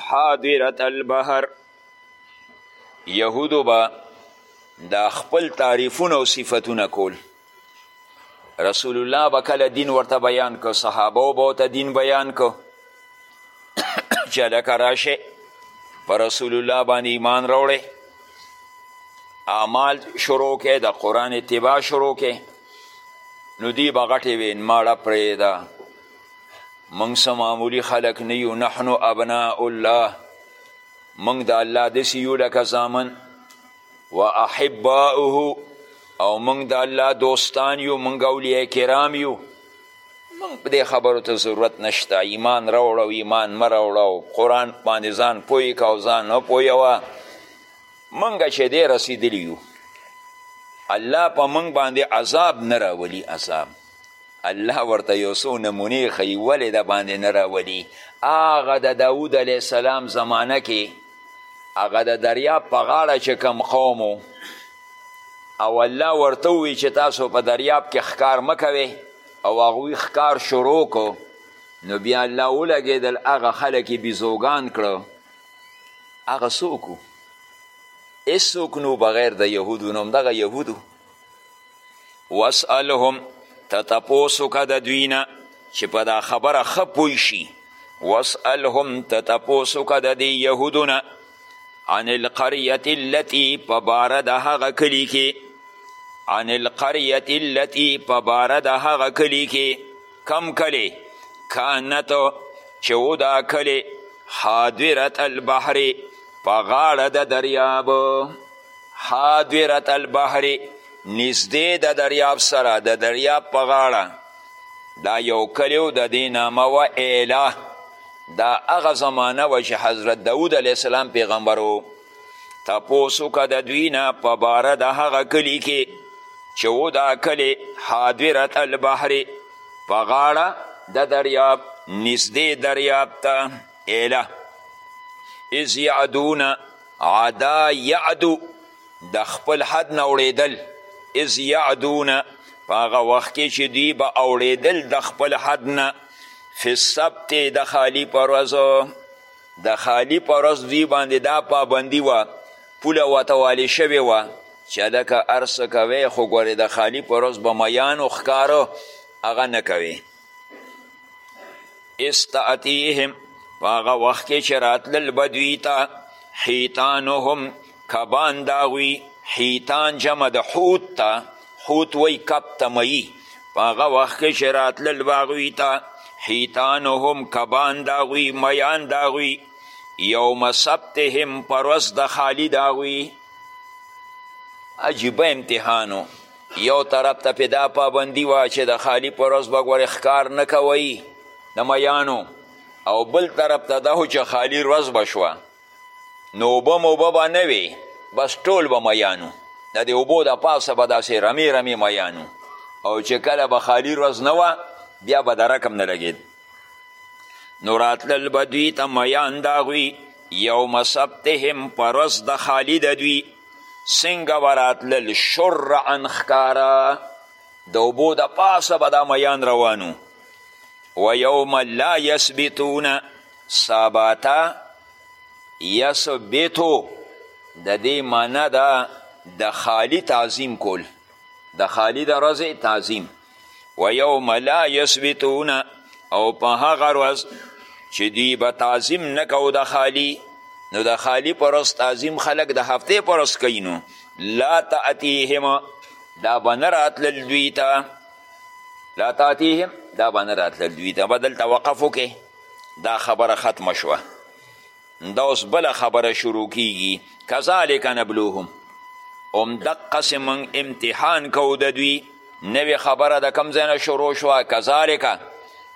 حادرت البحر یهودو به دا خپل تعریفونه او صفتونه کول رسول الله به کله دین ورته بیان که صحابه به ورته دین بیان که چې هلکه راشه په رسول الله باندې ایمان راوړی اعمال شروع که د قرآن اتباع شروع که نو دی به غټې وین ماړه پرېږده موږ څه معمولي خلک نه یو نحن ابناء الله موږ د الله داسې یو لکه زامن و احباؤه او موږ د الله دوستان یو موږ اولیاء کرام یو موږ په دې خبرو ته ضرورت نشته ایمان راوړه او ایمان مه راوړه او قرآن باندې ځان پوه که او ځان نه پوهوه موږ چې دی رسېدلي یو الله په موږ باندې عذاب نه راولي عذاب الله ورته یو څو نمونې ښیي ولې د باندې نه راولي هغه د داود علیه السلام زمانه کې هغه د دریاب په غاړه چې کم قوم او الله ورته ووی چې تاسو په دریاب کې ښکار مه کوئ او هغوی ښکار شروع کو نو بیا الله ولګېدل هغه خلک یې بیزوګان کړو هغه څوک هیڅوک نو بغیر د یهودو نو همدغه یهودو واسألهم ته تپوس وکړه د دوی نه چې په دا خبره ښه پوه شي واسألهم ته تپوس وکړه د دې یهودو نه عن القریة التي په باره د هغه کلي کې عن القریة التي په باره د هغه کلي کې کم کلی کانت چې و دا کلی حاضرت البحر په غاړه د دریاب حادرت البحر نږدې د دریاب سره د دریاب په غاړه دا یو کلی و د دې نامه وه ایله دا هغه زمانه وه چې حضرت داود علیه السلام پیغمبر و تپوس وکړه د دوی نه په باره د هغه کلي کې چې و دا کلی حادرت البحر په غاړه د دریاب نږدې دریاب ته ایله اذ یعدونه عدا یعدو د خپل حد نه اوړېدل اذ یعدون په هغه وخت کې چې دوی به اوړېدل د خپل حد نه فی السبت د خالی په ورځ د خالی په ورځ دوی باندې دا پابندي وه پوله ورته والې شوې وه چې هلکه هر څه کوی خو ګورې د خالی په ورځ به میانو ښکاره هغه نه کوې استعتیهم په هغه وخت کې چې راتلل به دوی ته حیتانهم کبان د هغوی حیتان جمع د حوت ته حوت وایي کب ته مئی په هغه وخت کې چې راتلل به هغوی ته حیتانهم کبان د هغوی میان د هغوی یوم سبتهم پر ورځ د خالي د هغوی عجیبه امتحانو یو طرف ته پې دا پابندي وه چې د خالي په ورځ به ګورې ښکار نه کوئ د میانو او بل طرف ته دا چې خالي ورځ به شوه نو اوبه موبه به نه وې بس ټول به میانو د دې اوبو د پاسه به داسې رمې رمې میانو او چې کله به خالي ورځ نه وه بیا به درک هم نه لګېد نو راتلل به دوی ته میان د هغوی یوم سبتهم په ورځ د خالي د دوی څنګه به راتلل شرعا ښکاره د اوبو د پاسه به دا میان روانو و یوم لا یثبتون ساباتا یثبتو د دې معنی ده د خالی تعظیم کول د خالی د ورځې تعظیم و یوم لا یثبتون او په هغه ورځ چې دوی به تعظیم نه کوو د خالی نو د خالی پر ورځ تعظیم خلک د هفتې پر ورځ کوي نو لا تأتیهم دا به نه راتلل دوی ته لا تأتیهم دا به نه راتلل دوی ته به دلته وقف وکړې دا خبره ختمه شوه دا اوس بله خبره شروع کیږي کذالک نبلوهم همدقسې موږ امتحان کوو د دوی نوې خبره د کوم ځای نه شروع شوه کذالک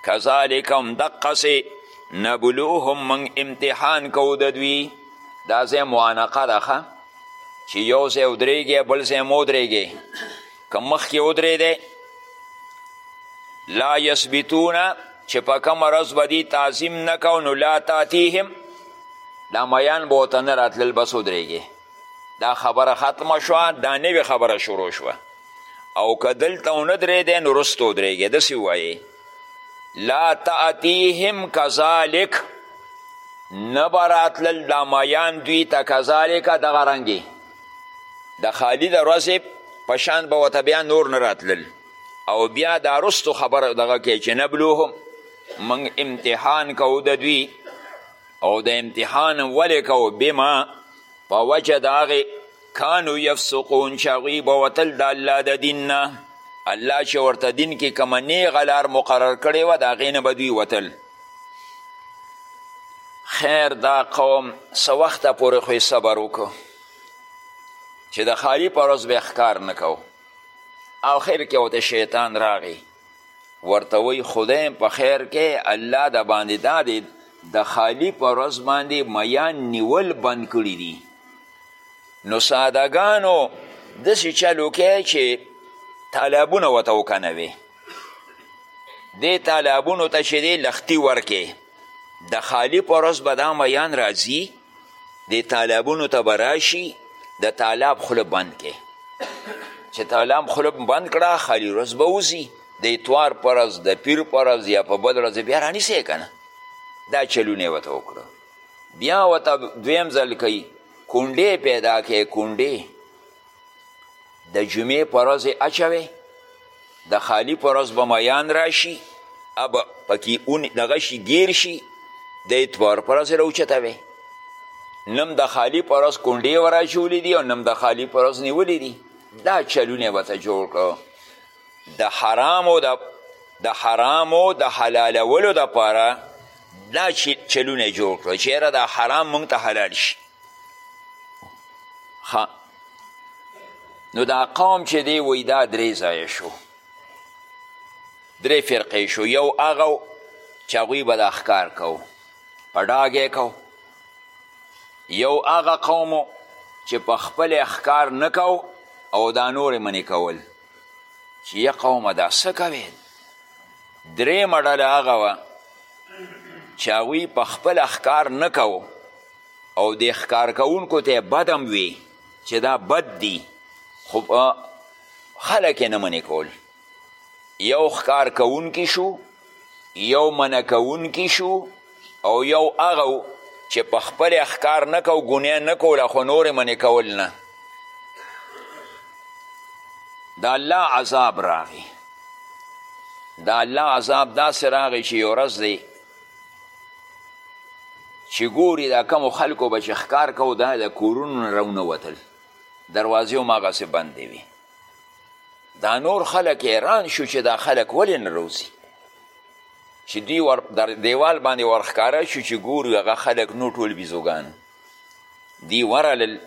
کذالک همدقسې نبلوهم موږ امتحان کوو د دوی دا ځای معانقه ده ښه چې یو ځای ودرېږي بل ځای مه ودرېږي که مخکې ودرېدی لا یثبتون چې په کومه ورځ به دي تعظیم نه کو نو لا تاتیهم دا میان به ورته نه راتلل بس ودرېږي دا خبره ختمه شوه دا نوې خبره شروع شوه او که دلته ونه درېدی نو وروسته ودرېږي داسې ووایې لا تاتیهم کذالک نه به راتلل دا میان دوی ته کذالک دغه رنګې د خالي د ورځې په شان به ورته بیا نور نه راتلل او بیا دا رستو خبره دغه کوي چې نبلوهم موږ امتحان کوو د دوی او د امتحان ولې کوو بما په وجه د هغې کانو یفسقون چې هغوی به وتل د الله د دین نه الله چې ورته دین کې کومه نیغه لار مقرر کړې وه د هغې نه به دوی وتل خیر دا قوم څه وخته پورې خو صبر وکړو چې د خالي په ورځ به ښکار نه کو آخر کې ورته شیطان راغی ورته وی خدای په خیر کې الله د باندې دا دی د خالي په ورځ باندې میان نیول بند کړي دي نو سادهګانو داسې چل وکړئ چې طالبونه ورته وکنوي دې تالابونو ته چې دی لښتي ورکې د خالی په ورځ به دا میان راځي دې تالابونو ته به راشي د تالاب خوله بند کې چې تالاب خوله بند کړه خالی ورځ به وځي د اتوار په ورځ د پیر په ورځ یا په بل ورځ بیا رانیسې که نه دا چلونه یې ورته وکړو بیا ورته دویم ځل کوي کونډې پیدا کوي کونډې د جمعې په ورځ یې اچوې د خالی په ورځ به میان راشي اب پکې اون دغه شي ګیر شي د اتوار په ورځ یې راوچته وې نم د خالی په ورځ کونډې وراچولې دي او نم د خالی په ورځ نیولې دي دا چلونه به ته جوړ کړو د حرامو د د حرامو د حلالولو دپاره دا چلونه جوړ کړو چې یاره دا حرام موږ ته حلال شي ها نو دا قوم چې دی وی دا درې ځای شو درې فرقې شو یو هغه چې هغوی به دا ښکار کو په ډاګې کو یو هغه قوم چې په خپل ښکار نه کو او دا نورې منې کول چې یا قومه دا څه کوې درېیمه ډله هغه وه چې هغوی په خپل ښکار نه کوو او د ښکار کوونکو ته بد هم وي چې دا بد دي خو خلک یې نه منې کول یو ښکار کوونکی شو یو منع کوونکی شو او یو هغه چې په خپل ښکار نه کو ګناه نه کوله خو نور یې منې کول نه د الله عذاب راغی د الله عذاب داسې راغی چې یو ورځ دی چې ګوري دا کمو خلکو به چې ښکار کوو دا د کورونو نه راونه وتل دروازې هم هغسې بندې وي دا نور خلک حیران شو چې دا خلک ولې نه روځي چې دوی ور در دیوال باندې ورښکاره شو چې ګوري هغه خلک نو ټول بیزوګان دی ورلل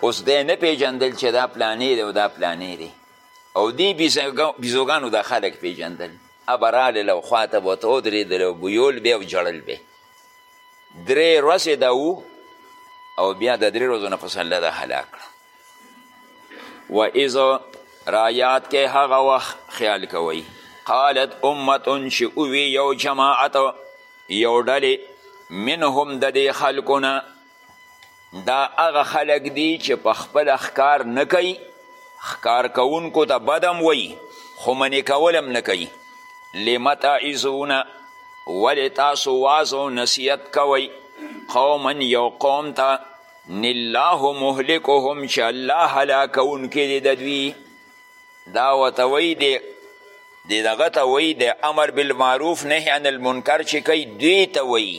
اوس دی نه پیژندل چې دا پلانې دی او دا پلانې دی او دی بیزوګانو دا خلک پیژندل به راغلې له خوا ته به ورته ودرېدل او بویول به او ژړل به درې ورځې دا وو او بیا د درې ورځو نه پس الله دا هلاک کړه و اذ رایات کې هغه وخت خیال کوي قالت امتون چې اووی یو جماعت یو ډلې منهم د دې خلکو نه دا هغه خلک دي چې په خپله ښکار نه کوي ښکار کوونکو ته بد هم وایي خو منې کول هم نه کوي لم تعظونه ولې تاسو واز او نصیحت کوئ قوما یو قوم ته نلاه مهلکهم چې الله هلاکوونکی دی د دوی دا ورته وایي د دې دغه ته وایي د امر بالمعروف نهی عن المنکر چې کوي دوی ته وایي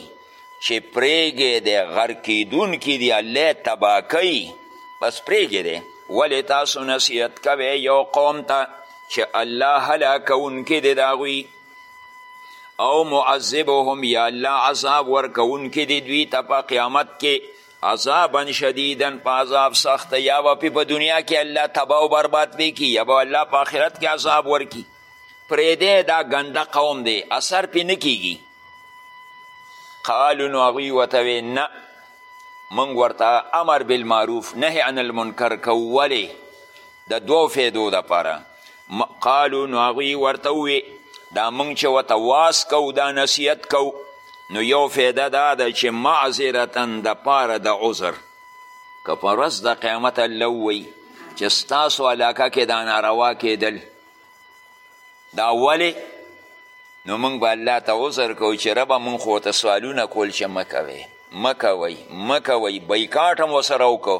چې پرېږی دی غر کېدونکي دي الله یې تباه کوي بس پرېږی دی ولې تاسو نصیحت کوئ یو قوم ته چې الله هلاکوونکی دی د هغوی او معذبهم یا الله عذاب ورکوونکی دی دوی ته په قیامت کې عذابا شدیدا په عذاب سخت یا به پې په دنیا کې الله تباه او برباد پې کړي یا به الله په آخرت کې عذاب ورکړي پرېږدی دا ګنده قوم دی اثر پې نه کیږي قالو نو هغوی ورته وې نه موږ ورته امر بالمعروف نهې عن المنکر کوو ولې د دوو فیدو دپاره قالو نو هغوی ورته ووی دا مونږ چې ورته واس کوو دا نصیحت کوو نو یو فایده دا ده چې معذرتا دپاره د عذر که په ورځ د قیامت الله ووایي چې ستاسو علاقه کې دا ناروا کېدل دا ولې نو موږ به الله ته عذر کوو چې ربه موږ خو ورته سوالونه کول چې مه کوې مه کوئ مه کوئ بایکاټ هم ورسره وکړو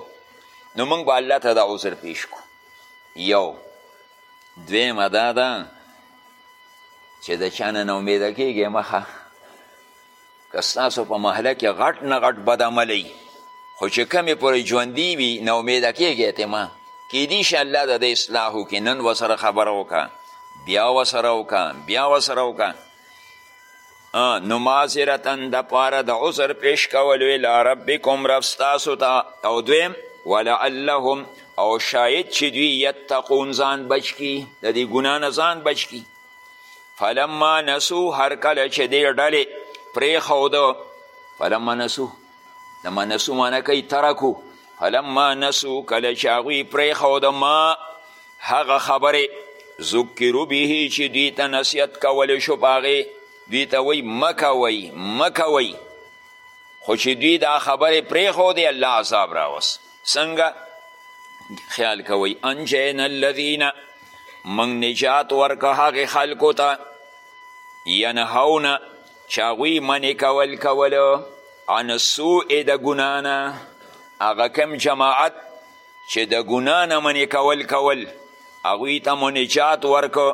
نو موږ به الله ته دا عذر پیش کړو یو دویمه دا ده چې د چا نه ناامیده کېږئ مخه که ستاسو په محله کې غټ نه غټ بدعملی خو چې کمې پورې ژوندي وي ناامیده کېږئ ترې مه کیدی شي الله د دې اصلاح وکړي نن ورسره خبره وکړه بیا ورسره وکړه بیا ورسره وکړه نو معذرتن د پاره د عذر پیش کول وی لربکم رب ستاسو ته او دویم ولعلهم او شاید چې دوی یتقون ځان بچ کی د دې ګناه نه ځان بچ کی فلما نسو هر کله چې دې ډلې پرېښوده فلما نسو د منسو معنی کوي ترکو فلما نسو کله چې هغوی پرېښوده ما هغه خبرې ذکرو به چې دوی ته نصیحت کولی شو په هغې دوی ته وایي مه کوئ مه کوئ خو چې دوی دا خبرې پرېښودې الله عذاب راوست څنګه خیال کوئ انجینا الذین موږ نجات ورکه هغې خلکو ته ینهونه چې هغوی منې کول کولو عن سوء د ګناه نه هغه کوم جماعت چې د ګناه نه منې کول کول هغوی ته مو نجات ورکو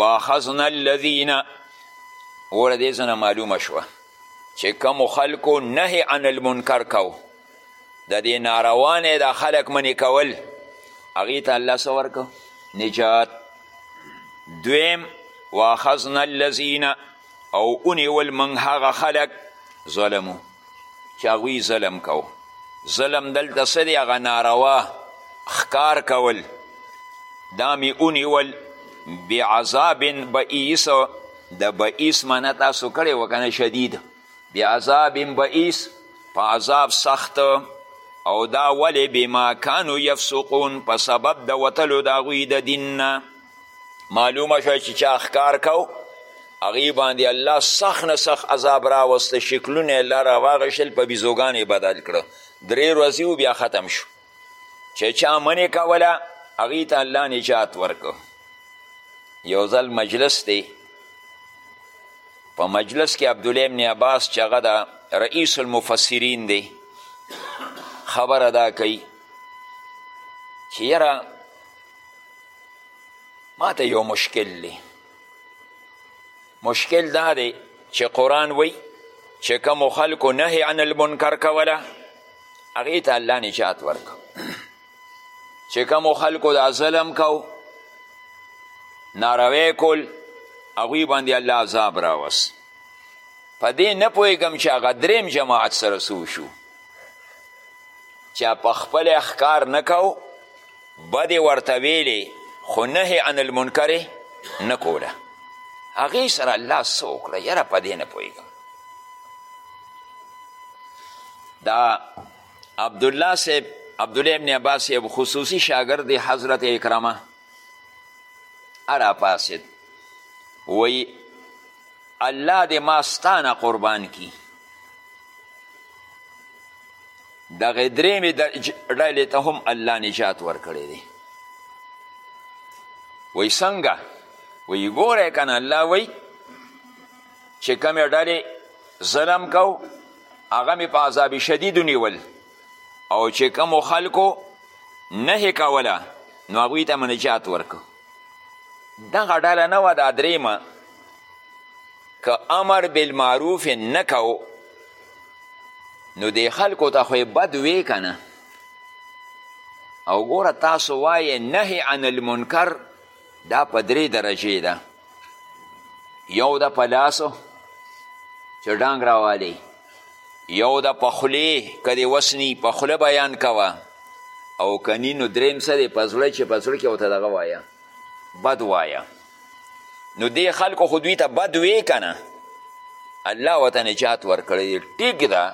واخذنا الذین اوله دې ځنه معلومه شوه چې کومو خلکو نهې عن المنکر کو د دې ناروا نه دا خلک منې کول هغې ته الله څه ورکړو نجات دویم واخذنا الذین او ونیول موږ هغه خلک ظلمو چې هغوی ظلم کو ظلم دلته څه دی هغه ناروا ښکار کول دا مې ونیول بعذاب بئیس د بئیس منه تاسو کړی وکنه شدید بعذاب بئیس په عذاب سخت او دا ولی بما کانو یفسقون په سبب د وتلو د هغوی د دین نه معلومه شوه چې چا ښکار کو هغې باندې الله سخت نه سخت عذاب راوسته شکلونه یې لاره واغېشل په بیزوګانې بدل کړه درې ورځې بیا ختم شو چې چا منې کوله هغوی ته الله نجات ورکو یو ځل مجلس دی په مجلس کې عبدالله ابن عباس چې هغه د رئیس المفسرین دی خبره دا کوي چې یاره ما ته یو مشکل دی مشکل دا دی چې قرآن وی چې کوم خلکو نهی عن المنکر کوله هغې ته الله نجات ورکو چې کومو خلکو دا ظلم کو ناروی کول هغوی باندې الله عذاب راوست په دې نه پوهېږم چې هغه دریم جماعت سره څه وشو چا په خپل احکار نه کو بدې ورته ویلې خو نهې عن المنکرې نه کوله هغې سره الله څه وکړه یاره په دې نه پوهېږم دا عبدالله صاحب عبدالله ابن عباس یو خصوصي شاګرد حضرت اکرمه راپاسېد وی الله دې ما ستانه قربان کی دغه درېمې ډلې ته هم الله نجات ورکړی دی وایي څنګه وایي ګوره که نه الله وایي چې کومې ډلې ظلم کو هغه مې په عذاب شدید ونیول او چې کومو خلکو نهې کوله نو هغوی ته مې نجات ورکړو دغه ډله نه وه دا درېیمه که امر بالمعروف یې نه کو نو دې خلکو ته خو یې بد وې که نه او ګوره تاسو وایې نهې عن المنکر دا په درې درجې ده یو د په لاسو چې ډانګ راوالی یو د په خولې که دې وس نی په خوله بیان کوه او که نی نو دریم څه دی په زړه چې په زړه کې ورته دغه وایه بد وایه نو دې خلکو خو دوی ته بد وی که نه الله ورته نجات ورکړی دی ټیک ده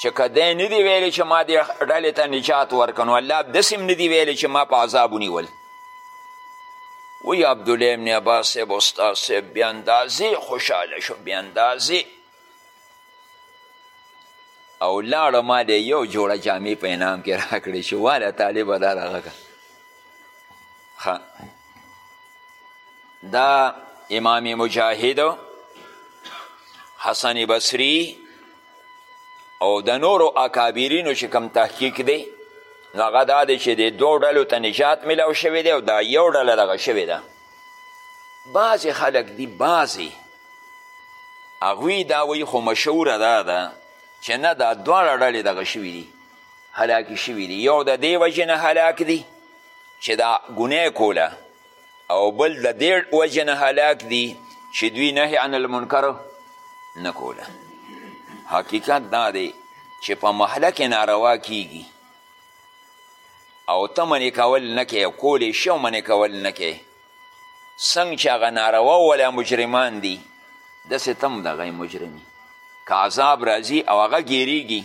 چې که دی نه دی ویلی چې ما دې ډلې ته نجات ورکړ نو الله داسې هم نه دی ویلی چې ما په عذاب ونیول وی عبدالله ابن عباس صاحب استاد صاحب بې اندازې خوشحاله شو بې اندازې او لاړو ما د یو جوړه جامې په انعام کې راکړې چې واله طالبه دا دغه که دا امام مجاهد حسن بصری او د نورو اکابرینو چې کم تحقیق دی نو هغه دا دی چې د دوو ډلو ته نجات میلاو شوی دی او دا یو ډله دغه شوې ده بعضې خلک دي بعضې هغوی دا وایي خو مشهوره دا ده چې نه دا دواړه ډلې دغه شوي دي هلاکې شوي دي یو د دې وجې نه هلاک دي چې دا ګناه کوله او بل د دې وجې نه هلاک دي چې دوی نهی عن المنکر نه کوله حقیقت دا دی چې په محله کې ناروا کیږي او ته منې کول نه کې کولی شي او منې کول نه کې څنګه چې هغه ناروا ولا مجرمان دي داسې ته هم دغه مجرم که عذاب راځي او هغه ګیریږي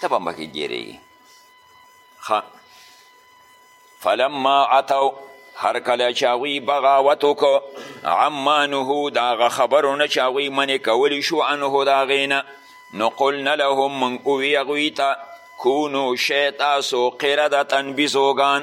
ته به هم پکې ګیریږي فلما اتو هر کله چې هغوی بغاوت وکړو عما نهو د هغه خبرو نه چې هغوی منې کولی شو انهو د هغې نه نو قلنا لهم موږ ووي هغوی ته کونو شی تاسو قردتن بیزوګان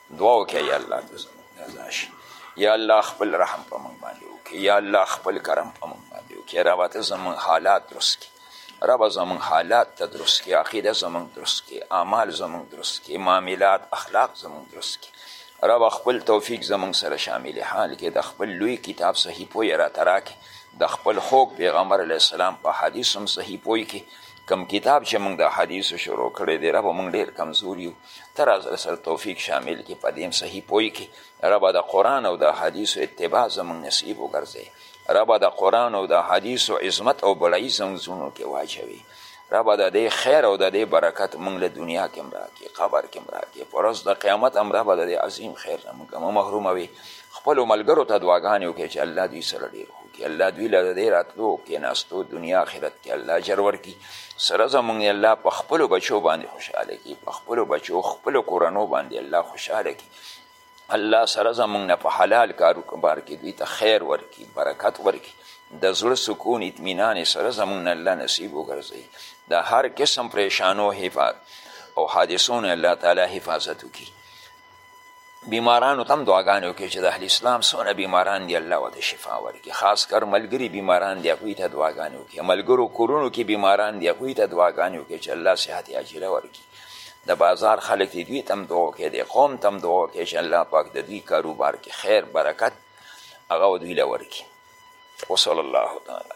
دعا وکړه یا الله ته زموږ رضا شي یا الله خپل رحم په موږ باندې وکړي یا الله خپل کرم په موږ باندې وکړي ربه ته زموږ حالات درست کړي ربه زموږ حالات ته درست کړي عقیده زموږ درست کړي اعمال زموږ درست کړي معاملات اخلاق زموږ درست کړي ربه خپل توفیق زموږ سره شامل حال کې د خپل لوی کتاب صحیح پوی را تراکې د خپل خوږ پیغمبر علیه السلام په حدیث هم صحیح پوی کې کم کتاب چې موږ د حدیثو شروع کړی دی ربه موږ ډېر کمزور یو ته راځه سره توفیق شامل کې په دې صحیح پوی کې ربه د قرآن او د حدیثو اتباع زموږ نصیب وګرځې ربه د قرآن او د حدیثو عظمت او بلعی زموږ زړونو کې واچوي ربه د دې خیر او د دې برکت موږ له دنیا کې هم راکړي قبر کې هم راکړي په ورځ د قیامت هم ربه د دې عظیم خیر نه موږ محروموي خپلو ملګرو ته دعاګانې وکړي چې الله دوی سره ډېر کې الله دوی له دې راتلو کېناستو دنیا آخرت کې الله اجر ورکړي سره زمونږ الله په خپلو بچو باندې خوشحاله کړي په خپلو بچو خپلو کورنو باندې الله خوشحاله کړي الله سره زمونږ نه په حلال کارو بار کې دوی ته خیر ورکړي برکت ورکړي د زړه سکون اطمینان سره زمونږ نه الله نصیب وګرځوي د هر قسم پریشانو حفاظت او حادثو نه الله تعالی حفاظت وکړي بیمارانو ته هم دعاګانې وکړي چې د اهل اسلام څونه بیماران دي الله ورته شفا ورکړي خاص کر ملګري بیماران دي هغوی ته دعاګانې وکړي ملګرو کورونو کې بیماران دي هغوی ته دعاګانې وکړي چې الله صحت عاجله ورکړي د بازار خلک دي دوی ته هم دعا وکړي د قوم ته هم دعا وکړي چې الله پاک د دوی کاروبار کې خیر برکت هغه دوی له ورکړي وصلی الله تعالی